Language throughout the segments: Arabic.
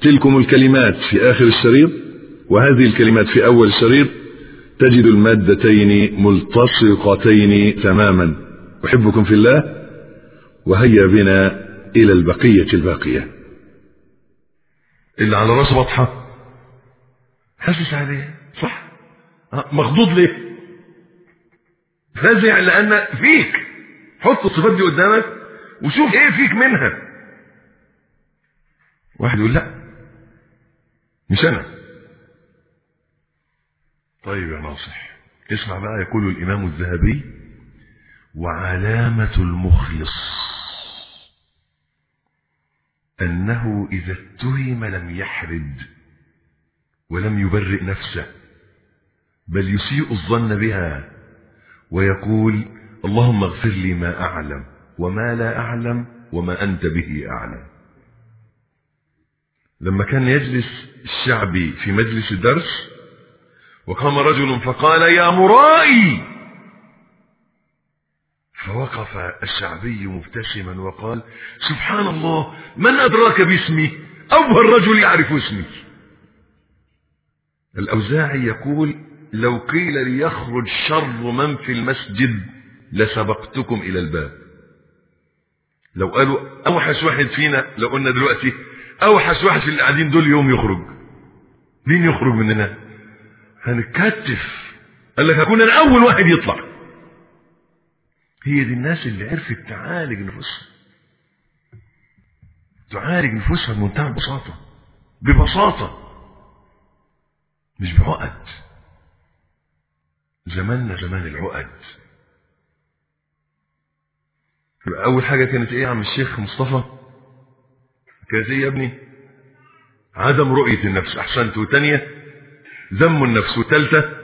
تلكم الكلمات في آخر الشريط وهذه الكلمات في أول الشريط تجد المادتين ملتصقتين تماما. أحبكم في الله وهيا بنا إلى البقية الباقية. اللي على راسه بطحة حاسس عليه؟ صح. مخضوض ليه؟ فازع لأن فيك. حط الصفات دي قدامك وشوف إيه فيك منها. واحد يقول لا. مش أنا. طيب يا ناصح اسمع بقى يقول الإمام الذهبي وعلامة المخلص أنه إذا اتهم لم يحرد ولم يبرئ نفسه بل يسيء الظن بها ويقول اللهم اغفر لي ما أعلم وما لا أعلم وما أنت به أعلم. لما كان يجلس الشعبي في مجلس الدرس وقام رجل فقال يا مرائي! فوقف الشعبي مبتسما وقال سبحان الله من أدراك باسمي؟ أول الرجل يعرف اسمي. الأوزاعي يقول لو قيل ليخرج شر من في المسجد لسبقتكم إلى الباب. لو قالوا أوحش واحد فينا لو قلنا دلوقتي أوحش واحد في اللي قاعدين دول يوم يخرج. مين يخرج مننا؟ هنتكتف. قال لك هكون أنا اول واحد يطلع. هي دي الناس اللي عرفت تعالج نفوسها. تعالج نفوسها بمنتهى البساطة. ببساطة. مش بعقد. زماننا زمان العقد. أول حاجة كانت إيه يا عم الشيخ مصطفى؟ إيه يا ابني؟ عدم رؤية النفس. أحسنت. وثانية ذم النفس. وثالثة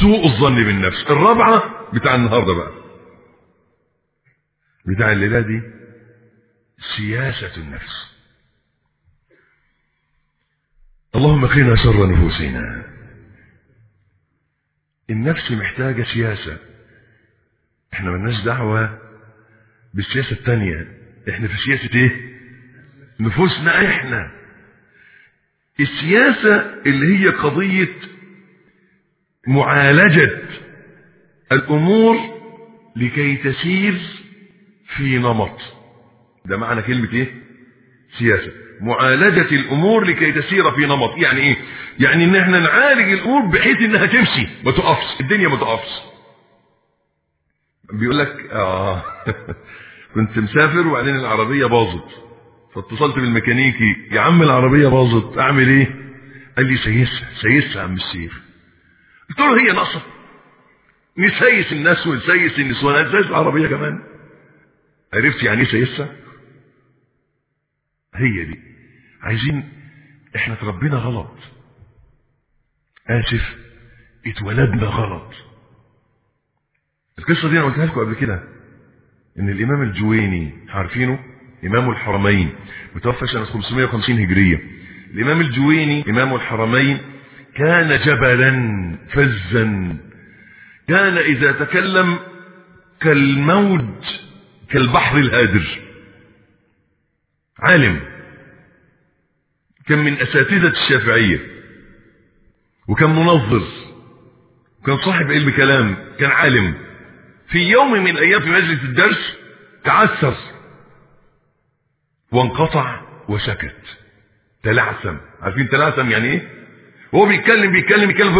سوء الظن بالنفس. الرابعة بتاع النهاردة بقى. بتاع الليلة دي سياسة النفس. اللهم قنا شر نفوسنا. النفس محتاجة سياسة. إحنا ملناش دعوة بالسياسة التانية. إحنا في سياسة إيه؟ نفوسنا إحنا. السياسة اللي هي قضية معالجة الأمور لكي تسير في نمط. ده معنى كلمة إيه؟ سياسة. معالجة الأمور لكي تسير في نمط. يعني إيه؟ يعني إن إحنا نعالج الأمور بحيث إنها تمشي. ما تقفش. الدنيا ما تقفش. بيقول لك آه. كنت مسافر وبعدين العربية باظت. فاتصلت بالميكانيكي يا عم العربية باظت أعمل إيه؟ قال لي سيسها سيسها يا عم الشيخ قلت له هي ناقصة. نسيس الناس ونسيس النسوان نسيس العربية كمان. عرفت يعني إيه سيسها هي دي. عايزين إحنا تربينا غلط. آسف اتولدنا غلط. القصة دي أنا قلتها لكم قبل كده إن الإمام الجويني عارفينه؟ إمام الحرمين متوفى سنة 550 هجرية. الإمام الجويني إمام الحرمين كان جبلا فزا. كان إذا تكلم كالموج كالبحر الهادر. عالم. كان من أساتذة الشافعية. وكان منظر. وكان صاحب علم كلام. كان عالم. في يوم من الأيام في مجلس الدرس تعثر وانقطع وسكت تلعثم. عارفين تلعثم يعني إيه؟ هو بيتكلم بيتكلم بيتكلم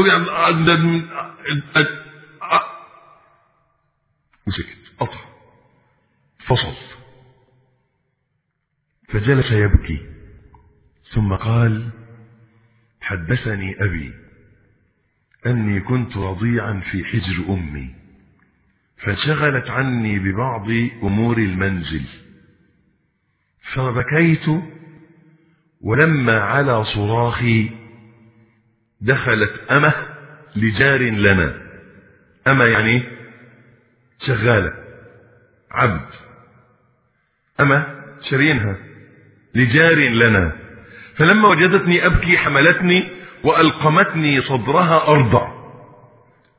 وسكت قطع. فصل. فجلس يبكي. ثم قال حدثني أبي أني كنت رضيعا في حجر أمي فانشغلت عني ببعض أمور المنزل. فبكيت ولما على صراخي دخلت أمة لجار لنا. أمة يعني شغالة عبد. أمة شرينها لجار لنا. فلما وجدتني أبكي حملتني وألقمتني صدرها أرضع.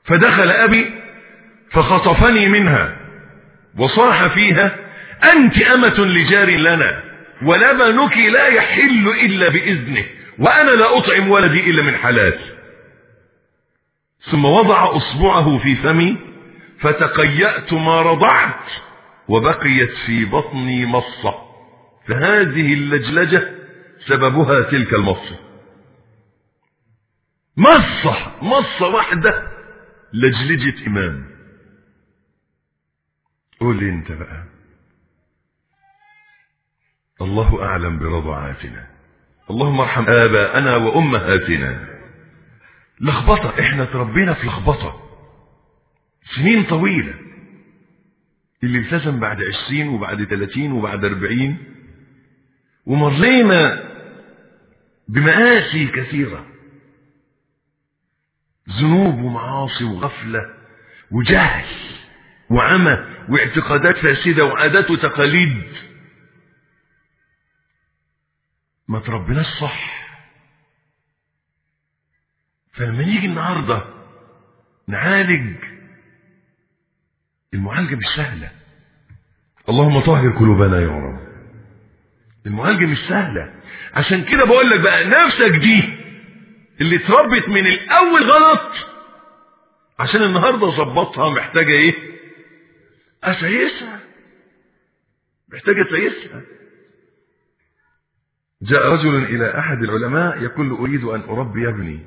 فدخل أبي فخطفني منها وصاح فيها أنت أمة لجار لنا ولبنك لا يحل إلا بإذنه وأنا لا أطعم ولدي إلا من حلال. ثم وضع أصبعه في فمي فتقيأت ما رضعت وبقيت في بطني مصة. فهذه اللجلجة سببها تلك المصة. مصة مصة واحدة لجلجة إمام. قول لي أنت بقى. الله أعلم برضعاتنا اللهم ارحم آباءنا وأمهاتنا. لخبطة إحنا تربينا في لخبطة. سنين طويلة. اللي التزم بعد عشرين وبعد ثلاثين وبعد أربعين. ومرينا بمآسي كثيرة. ذنوب ومعاصي وغفلة وجهل وعمى واعتقادات فاسدة وعادات وتقاليد. ما تربناش صح فلما نيجي النهاردة نعالج المعالجة مش سهلة. اللهم طهر قلوبنا يا رب. المعالجة مش سهلة. عشان كده بقول لك بقى نفسك دي اللي اتربت من الأول غلط عشان النهاردة ظبطها محتاجة إيه؟ اسيسها محتاجة تسيسها جاء رجل إلى أحد العلماء يقول له أريد أن أربي ابني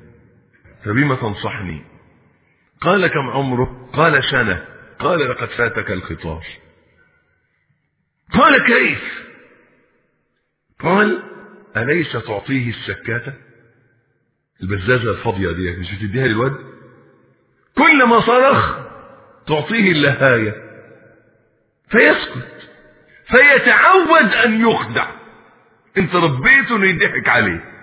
فبما تنصحني؟ قال كم عمره قال سنة قال لقد فاتك الخطاب قال كيف؟ قال أليس تعطيه السكاتة البزازة الفاضية دي مش بتديها للواد؟ كل ما صرخ تعطيه اللهاية. فيسكت. فيتعود أن يخدع. انت ربيته انه يضحك عليه.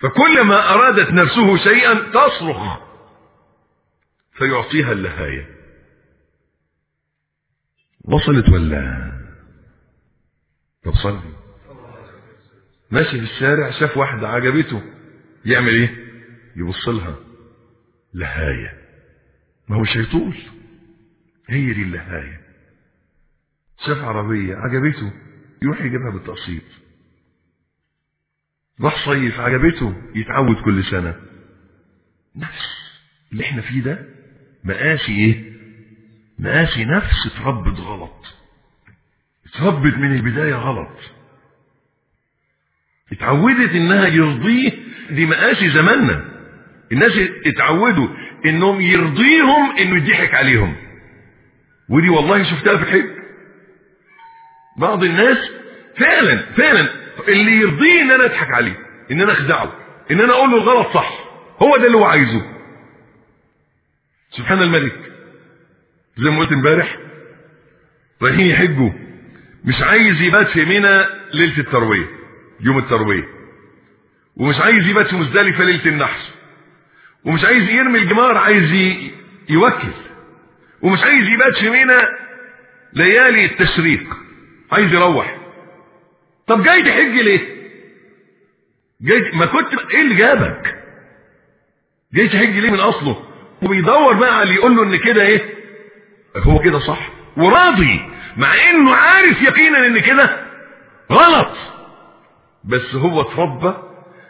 فكلما أرادت نفسه شيئا تصرخ. فيعطيها اللهاية وصلت ولا؟ طب صلي. ماشي في الشارع شاف واحدة عجبته يعمل إيه؟ يبص لها. لهاية. ما هو شيطول هي دي اللهاية شاف عربية عجبته يروح يجيبها بالتقسيط. راح صيف عجبته يتعود كل سنة. نفس اللي إحنا فيه ده مقاسي إيه؟ مقاسي نفس اتربت غلط. اتربت من البداية غلط. اتعودت إنها يرضيه دي مقاسي زماننا. الناس اتعودوا إنهم يرضيهم إنه يضحك عليهم. ودي والله شفتها في الحج. بعض الناس فعلا فعلا اللي يرضيه إن أنا أضحك عليه إن أنا أخدعه إن أنا أقول له الغلط صح هو ده اللي هو عايزه. سبحان الملك زي ما قلت امبارح رايحين يحجوا مش عايز يبات في منى ليلة التروية يوم التروية ومش عايز يبات في مزدلفة ليلة النحر ومش عايز يرمي الجمار عايز يوكل ومش عايز يبات في منى ليالي التشريق. عايز يروح. طب جاي تحج ليه؟ جاي ما كنت إيه اللي جابك؟ جاي تحج ليه من أصله؟ وبيدور بقى اللي يقول له إن كده إيه؟ هو كده صح. وراضي مع إنه عارف يقينا إن كده غلط. بس هو اتربى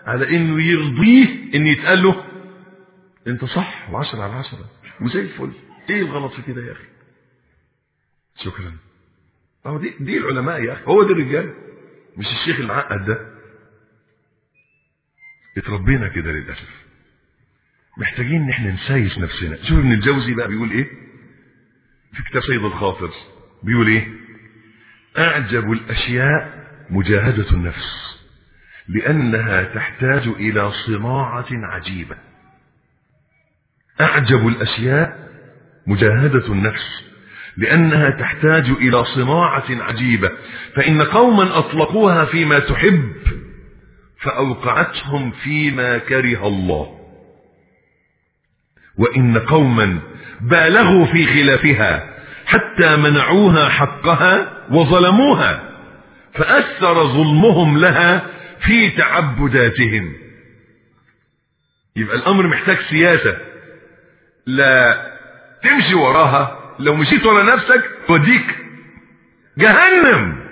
على إنه يرضيه إن يتقال له أنت صح وعشرة على عشرة وزي الفل. إيه الغلط في كده يا أخي؟ شكرا. اهو دي دي العلماء يا أخي. هو ده الرجال. مش الشيخ المعقد ده. اتربينا كده للأسف. محتاجين إن إحنا نسايس نفسنا. شوف ابن الجوزي بقى بيقول إيه؟ في كتاب سيد الخاطر بيقول إيه؟ أعجب الأشياء مجاهدة النفس لأنها تحتاج إلى صناعة عجيبة. أعجب الأشياء مجاهدة النفس لأنها تحتاج إلى صناعة عجيبة فإن قوما أطلقوها فيما تحب فأوقعتهم فيما كره الله. وإن قوما بالغوا في خلافها حتى منعوها حقها وظلموها فأثر ظلمهم لها في تعبداتهم. يبقى الأمر محتاج سياسة لا تمشي وراها لو مشيت ورا نفسك توديك جهنم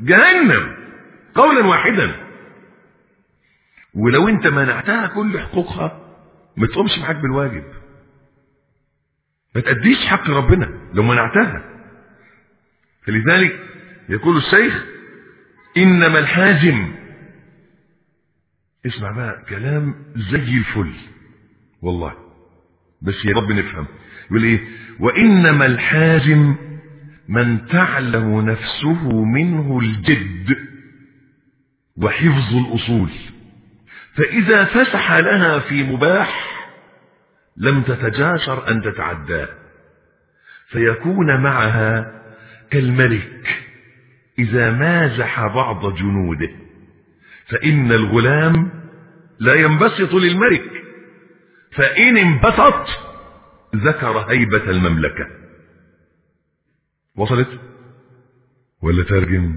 جهنم قولا واحدا. ولو انت منعتها كل حقوقها ما تقومش معاك بالواجب ما تأديش حق ربنا لو منعتها. فلذلك يقول الشيخ إنما الحازم. اسمع بقى كلام زي الفل والله. بس يا رب نفهم. يقول إيه؟ وإنما الحازم من تعلم نفسه منه الجد وحفظ الأصول. فإذا فسح لها في مباح لم تتجاسر أن تتعداه فيكون معها كالملك إذا مازح بعض جنوده. فإن الغلام لا ينبسط للملك. فإن انبسط ذكر هيبة المملكة. وصلت؟ ولا ترجم؟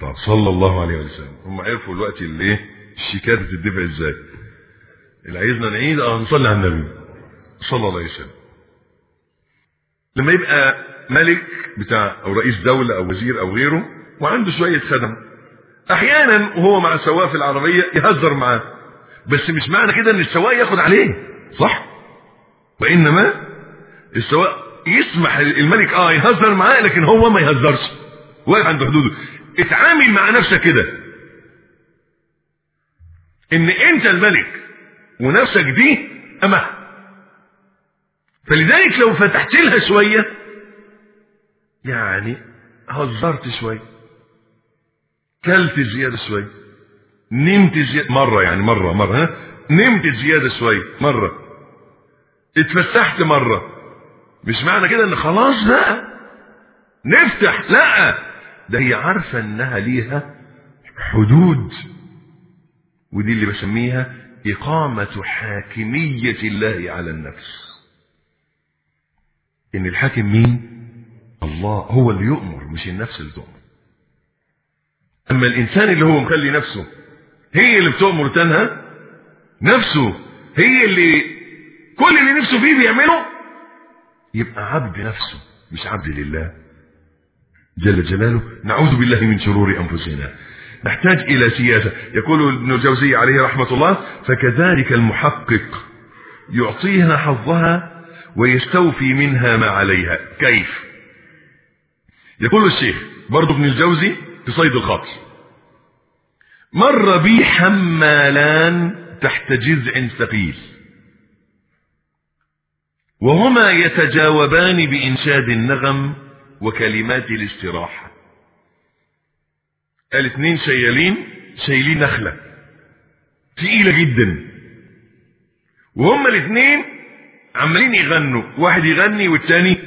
طب صلى الله عليه وسلم. هم عرفوا الوقت اللي إيه؟ الشيكات بتدفع إزاي. اللي عايزنا نعيد آه نصلي على النبي. صلى الله عليه وسلم. لما يبقى ملك بتاع أو رئيس دولة أو وزير أو غيره وعنده شوية خدم أحيانا وهو مع السواق في العربية يهزر معاه. بس مش معنى كده إن السواق ياخد عليه صح؟ وإنما السواق يسمح الملك آه يهزر معاه لكن هو ما يهزرش. واقف عند حدوده. اتعامل مع نفسك كده. إن أنت الملك ونفسك دي امه فلذلك لو فتحت لها شوية يعني هزرت شوية كلت زيادة شوية. نمت زيادة مرة يعني مرة مرة ها؟ نمت زيادة شوية مرة. اتفسحت مرة. مش معنى كده إن خلاص بقى. نفتح لا. ده هي عارفة إنها ليها حدود. ودي اللي بسميها إقامة حاكمية الله على النفس. إن الحاكم مين؟ الله هو اللي يؤمر مش النفس اللي تؤمر. أما الإنسان اللي هو مخلي نفسه هي اللي بتؤمر تنهى نفسه هي اللي كل اللي نفسه فيه بيعمله؟ يبقى عبد نفسه مش عبد لله. جل جلاله نعوذ بالله من شرور أنفسنا. نحتاج إلى سياسة. يقول ابن الجوزي عليه رحمة الله فكذلك المحقق يعطيها حظها ويستوفي منها ما عليها. كيف؟ يقول الشيخ برضو ابن الجوزي في صيد الخاطر. مر بي حمالان تحت جذع ثقيل. وهما يتجاوبان بإنشاد النغم وكلمات الاستراحة. قال اتنين شيالين شايلين نخلة. تقيلة جدا. وهما الاثنين عمالين يغنوا. واحد يغني والتاني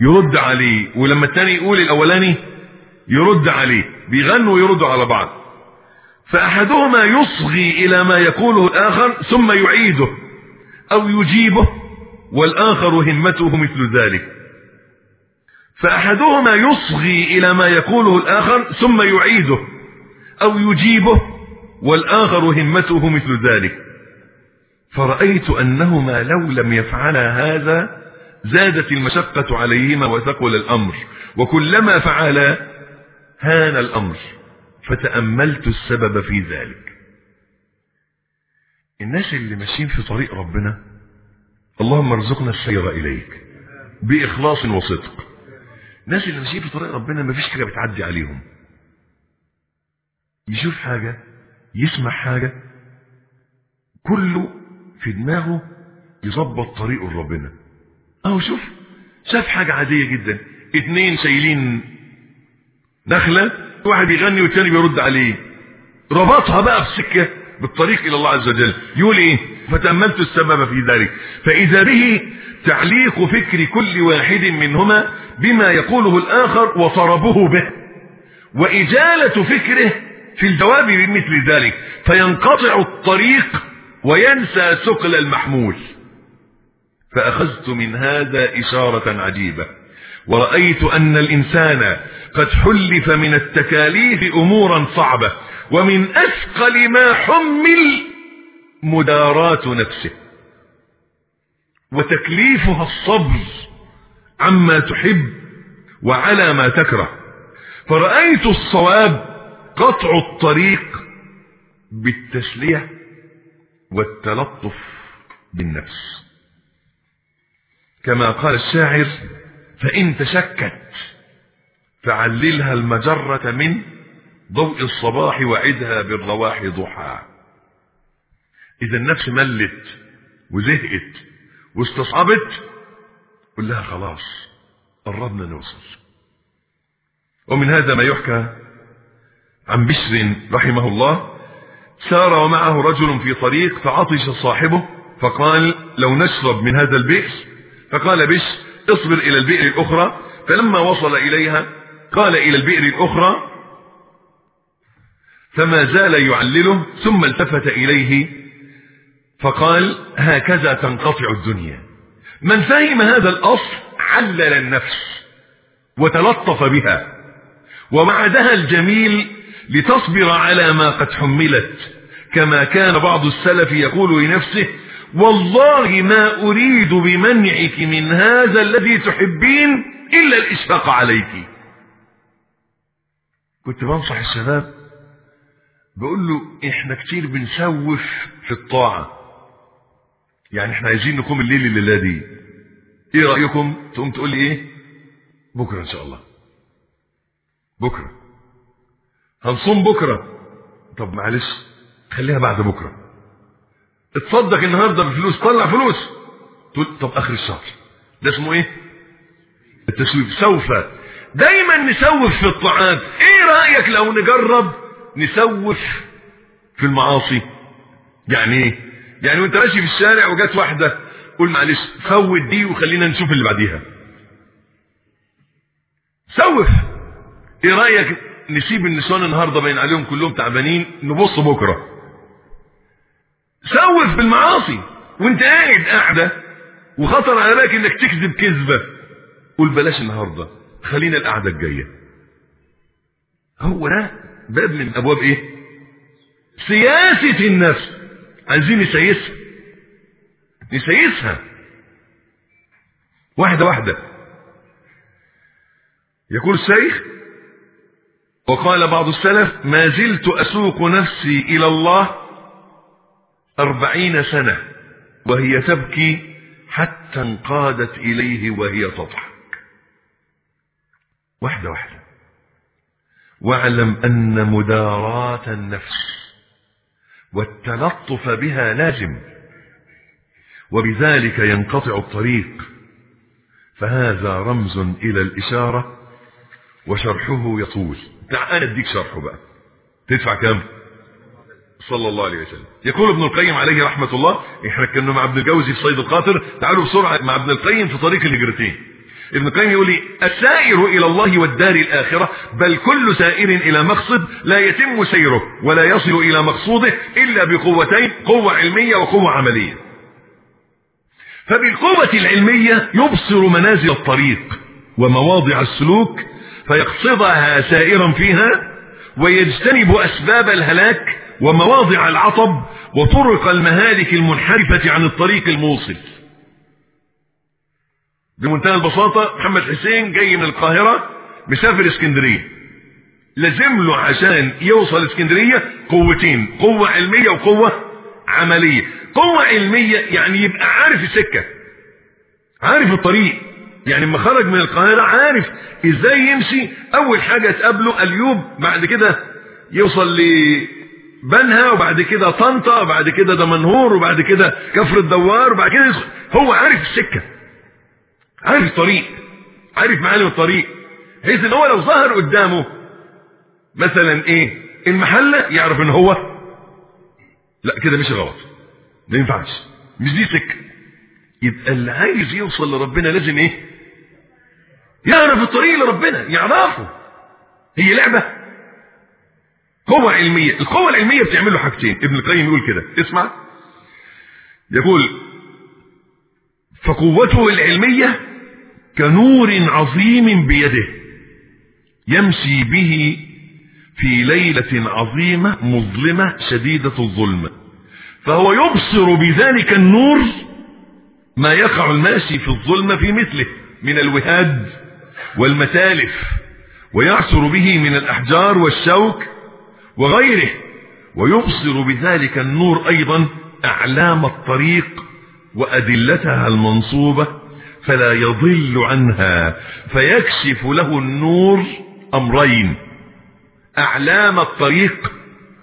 يرد عليه. ولما التاني يقول الأولاني يرد عليه. بيغنوا ويردوا على بعض. فأحدهما يصغي إلى ما يقوله الآخر ثم يعيده أو يجيبه والآخر همته مثل ذلك. فأحدهما يصغي إلى ما يقوله الآخر ثم يعيده أو يجيبه والآخر همته مثل ذلك. فرأيت أنهما لو لم يفعلا هذا زادت المشقة عليهما وثقل الأمر وكلما فعلا هان الأمر. فتأملت السبب في ذلك. الناس اللي ماشيين في طريق ربنا اللهم ارزقنا السير إليك بإخلاص وصدق. الناس اللي ماشيين في طريق ربنا ما فيش حاجة بتعدي عليهم. يشوف حاجة يسمع حاجة كله في دماغه يظبط طريقه لربنا. أهو شوف شاف حاجة عادية جدا اتنين شايلين نخلة واحد يغني والتاني بيرد عليه. ربطها بقى في سكة بالطريق إلى الله عز وجل. يقول إيه؟ فتأملت السبب في ذلك. فإذا به تعليق فكر كل واحد منهما بما يقوله الآخر وطربه به. وإجالة فكره في الجواب بمثل ذلك. فينقطع الطريق وينسى ثقل المحمول. فأخذت من هذا إشارة عجيبة. ورأيت أن الإنسان قد حلف من التكاليف أمورا صعبة ومن أثقل ما حمل مداراة نفسه. وتكليفها الصبر عما تحب وعلى ما تكره. فرأيت الصواب قطع الطريق بالتسلية والتلطف بالنفس. كما قال الشاعر فإن تشكت فعللها المجرة من ضوء الصباح وعدها بالرواح ضحى. إذا النفس ملت وزهقت واستصعبت قل لها خلاص قربنا نوصل. ومن هذا ما يحكى عن بشر رحمه الله سار ومعه رجل في طريق فعطش صاحبه فقال لو نشرب من هذا البئر فقال بشر اصبر إلى البئر الأخرى فلما وصل إليها قال إلى البئر الأخرى فما زال يعلله ثم التفت إليه فقال هكذا تنقطع الدنيا. من فهم هذا الأصل علل النفس وتلطف بها ووعدها الجميل لتصبر على ما قد حملت كما كان بعض السلف يقول لنفسه والله ما أريد بمنعك من هذا الذي تحبين إلا الإشفاق عليك. كنت بنصح الشباب بقول له إحنا كتير بنسوف في الطاعة. يعني إحنا عايزين نقوم الليل الليلة دي. إيه رأيكم؟ تقوم تقول لي إيه؟ بكرة إن شاء الله. بكرة. هنصوم بكرة. طب معلش خليها بعد بكرة. اتصدق النهاردة بفلوس طلع فلوس. تقول طب آخر الشهر. ده اسمه إيه؟ التسويف. سوف دايما نسوف في الطاعات إيه رأيك لو نجرب نسوف في المعاصي؟ يعني إيه؟ يعني وأنت ماشي في الشارع وجات واحدة قول معلش فوت دي وخلينا نشوف اللي بعديها. سوف. إيه رأيك نسيب النسوان النهاردة بين عليهم كلهم تعبانين نبص بكرة. سوف بالمعاصي وأنت قاعد قاعدة وخطر على بالك إنك تكذب كذبة. قول بلاش النهاردة. خلينا القعدة الجاية. هو ده باب من أبواب إيه؟ سياسة النفس. عايزين نسيسها. نسيسها. واحدة واحدة. يقول الشيخ وقال بعض السلف ما زلت أسوق نفسي إلى الله أربعين سنة وهي تبكي حتى انقادت إليه وهي تضحك. واحدة واحدة. واعلم أن مداراة النفس والتلطف بها لازم وبذلك ينقطع الطريق. فهذا رمز إلى الإشارة وشرحه يطول. تعال أديك شرحه بقى. تدفع كام صلى الله عليه وسلم. يقول ابن القيم عليه رحمة الله إحنا كنا مع ابن الجوزي في صيد القاطر تعالوا بسرعة مع ابن القيم في طريق الهجرتين ابن القيم يقول لي السائر إلى الله والدار الآخرة بل كل سائر إلى مقصد لا يتم سيره ولا يصل إلى مقصوده إلا بقوتين قوة علمية وقوة عملية. فبالقوة العلمية يبصر منازل الطريق ومواضع السلوك فيقصدها سائرا فيها ويجتنب أسباب الهلاك ومواضع العطب وطرق المهالك المنحرفة عن الطريق الموصل. بمنتهى البساطة محمد حسين جاي من القاهرة مسافر اسكندرية. لازم له عشان يوصل اسكندرية قوتين قوة علمية وقوة عملية. قوة علمية يعني يبقى عارف السكة عارف الطريق. يعني لما خرج من القاهرة عارف إزاي يمشي. أول حاجة تقابله أليوب بعد كده يوصل لبنها وبعد كده طنطا وبعد كده دمنهور وبعد كده كفر الدوار وبعد كده يدخل. هو عارف السكة. عارف الطريق عارف معالم الطريق بحيث إن هو لو ظهر قدامه مثلا إيه المحلة يعرف إن هو لا كده مش غلط ما ينفعش مش دي سكة. يبقى اللي عايز يوصل لربنا لازم إيه؟ يعرف الطريق لربنا يعرفه. هي لعبة. قوة علمية القوة العلمية بتعمل له حاجتين ابن القيم يقول كده اسمع. يقول فقوته العلمية كنور عظيم بيده يمشي به في ليلة عظيمة مظلمة شديدة الظلمة فهو يبصر بذلك النور ما يقع الماشي في الظلمة في مثله من الوهاد والمتالف ويعصر به من الأحجار والشوك وغيره ويبصر بذلك النور أيضا أعلام الطريق وأدلتها المنصوبة فلا يضل عنها. فيكشف له النور أمرين أعلام الطريق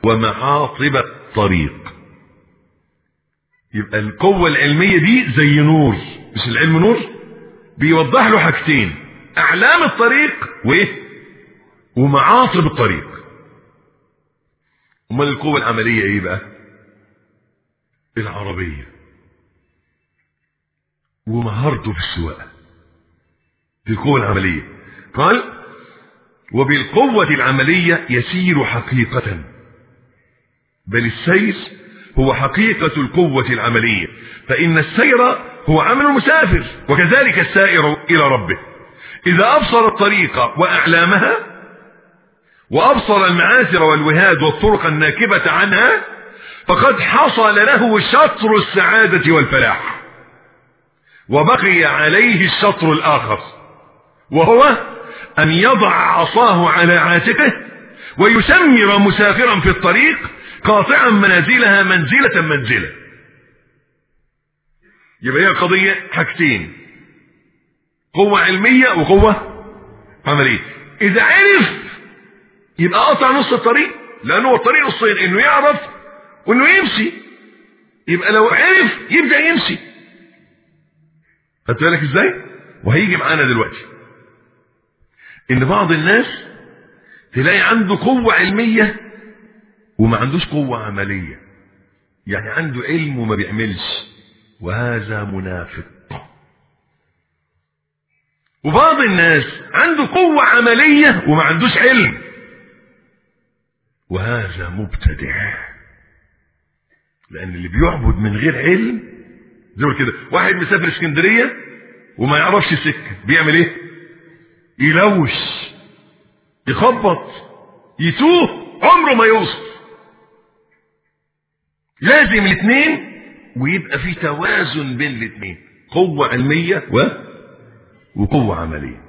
ومعاطب الطريق. يبقى القوة العلمية دي زي نور. مش العلم نور؟ بيوضح له حاجتين أعلام الطريق وإيه؟ ومعاطب الطريق. أمال القوة العملية إيه بقى؟ العربية. ومهارته في السواقة دي القوة العملية. قال وبالقوة العملية يسير حقيقة بل السير هو حقيقة القوة العملية فإن السير هو عمل المسافر وكذلك السائر إلى ربه. إذا أبصر الطريق وأعلامها وأبصر المعاثر والوهاد والطرق الناكبة عنها فقد حصل له شطر السعادة والفلاح. وبقي عليه الشطر الآخر وهو أن يضع عصاه على عاتقه ويسمر مسافرا في الطريق قاطعا منازلها منزلة منزلة. يبقى هي القضية حاجتين قوة علمية وقوة عملية. إذا عرف يبقى قطع نص الطريق لأنه الطريق نصين إنه يعرف وإنه يمشي. يبقى لو عرف يبدأ يمشي. خدت بالك إزاي؟ وهيجي معانا دلوقتي. إن بعض الناس تلاقي عنده قوة علمية وما عندوش قوة عملية. يعني عنده علم وما بيعملش. وهذا منافق. وبعض الناس عنده قوة عملية وما عندوش علم. وهذا مبتدع. لأن اللي بيعبد من غير علم زي كده. واحد مسافر اسكندرية وما يعرفش سكة بيعمل إيه؟ يلوش يخبط يتوه عمره ما يوصل. لازم الاثنين ويبقى في توازن بين الاثنين قوة علمية و... وقوة عملية.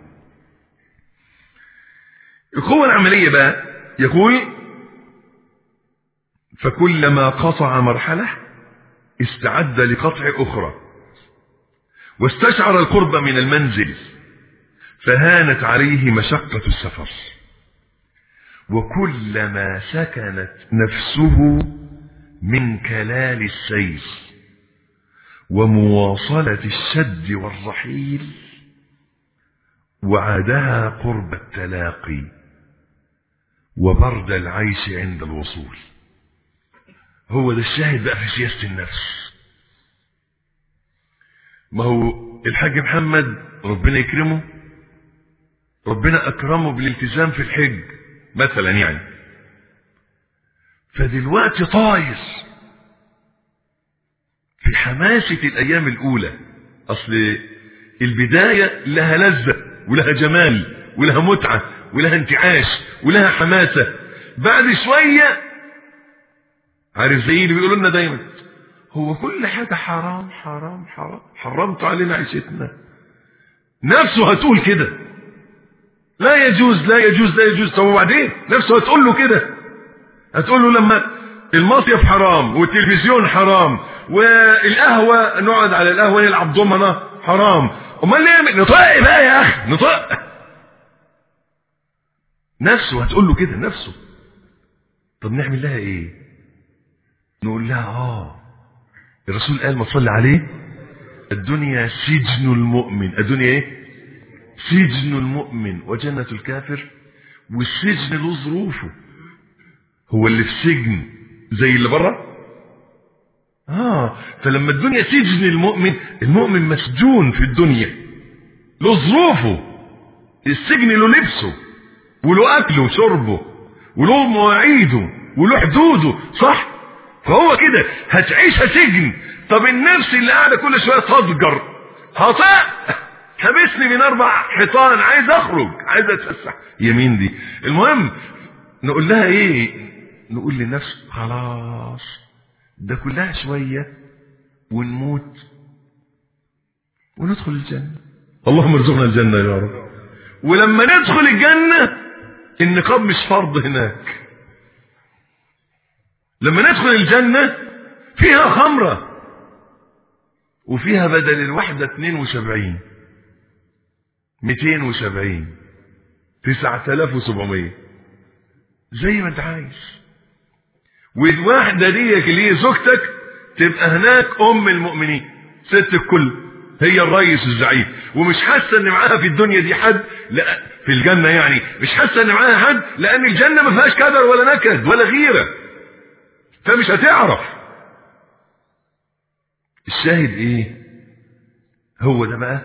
القوة العملية بقى يقول فكلما قطع مرحلة استعد لقطع أخرى. واستشعر القرب من المنزل فهانت عليه مشقة السفر. وكلما سكنت نفسه من كلال السير ومواصلة الشد والرحيل وعادها قرب التلاقي وبرد العيش عند الوصول. هو ده الشاهد بقى في سياسة النفس. ما هو الحاج محمد ربنا يكرمه ربنا أكرمه بالالتزام في الحج مثلا يعني. فدلوقتي طاير في حماسة الأيام الأولى. أصل البداية لها لذة ولها جمال ولها متعة ولها انتعاش ولها حماسة. بعد شوية عارف زي اللي بيقولوا لنا دايما. هو كل حاجة حرام حرام حرام. حرمت علينا عيشتنا. نفسه هتقول كده. لا يجوز لا يجوز لا يجوز. طب وبعدين؟ نفسه هتقول له كده. هتقول له لما المصيف حرام والتلفزيون حرام والقهوة نقعد على القهوة نلعب ضمنة حرام. أمال ليه؟ نطق بقى يا أخي نطق. نفسه هتقول له كده نفسه. طب نعمل لها إيه؟ نقول لها آه. الرسول قال ما تصلي عليه؟ الدنيا سجن المؤمن. الدنيا إيه؟ سجن المؤمن وجنة الكافر والسجن له ظروفه. هو اللي في سجن زي اللي بره آه. فلما الدنيا سجن المؤمن المؤمن مسجون في الدنيا. له ظروفه. السجن له لبسه وله أكله وشربه وله مواعيده وله حدوده صح؟ فهو كده هتعيشها سجن. طب النفس اللي قاعدة كل شوية تضجر هطاء حبسني من أربع حيطان عايز أخرج عايز أتفسح. يمين دي. المهم نقول لها إيه؟ نقول للنفس خلاص. ده كلها شوية ونموت. وندخل الجنة. اللهم ارزقنا الجنة يا رب. ولما ندخل الجنة النقاب مش فرض هناك. لما ندخل الجنة فيها خمرة وفيها بدل الوحدة 72 270 9700 زي ما انت عايز والواحدة ديك اللي هي زوجتك تبقى هناك أم المؤمنين. ست الكل. هي الرئيس الزعيم. ومش حاسة إن معاها في الدنيا دي حد لا في الجنة يعني. مش حاسة إن معاها حد لأن الجنة ما فيهاش كدر ولا نكد ولا غيرة. فمش هتعرف. الشاهد إيه؟ هو ده بقى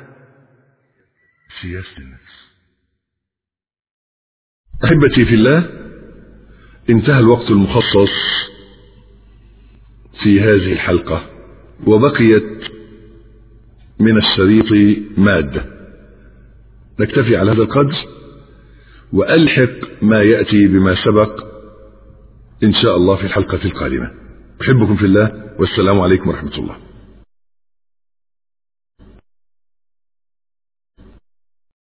سياسة النفس أحبتي في الله انتهى الوقت المخصص في هذه الحلقة وبقيت من الشريط مادة. نكتفي على هذا القدر وألحق ما يأتي بما سبق إن شاء الله في الحلقة القادمة. أحبكم في الله والسلام عليكم ورحمة الله.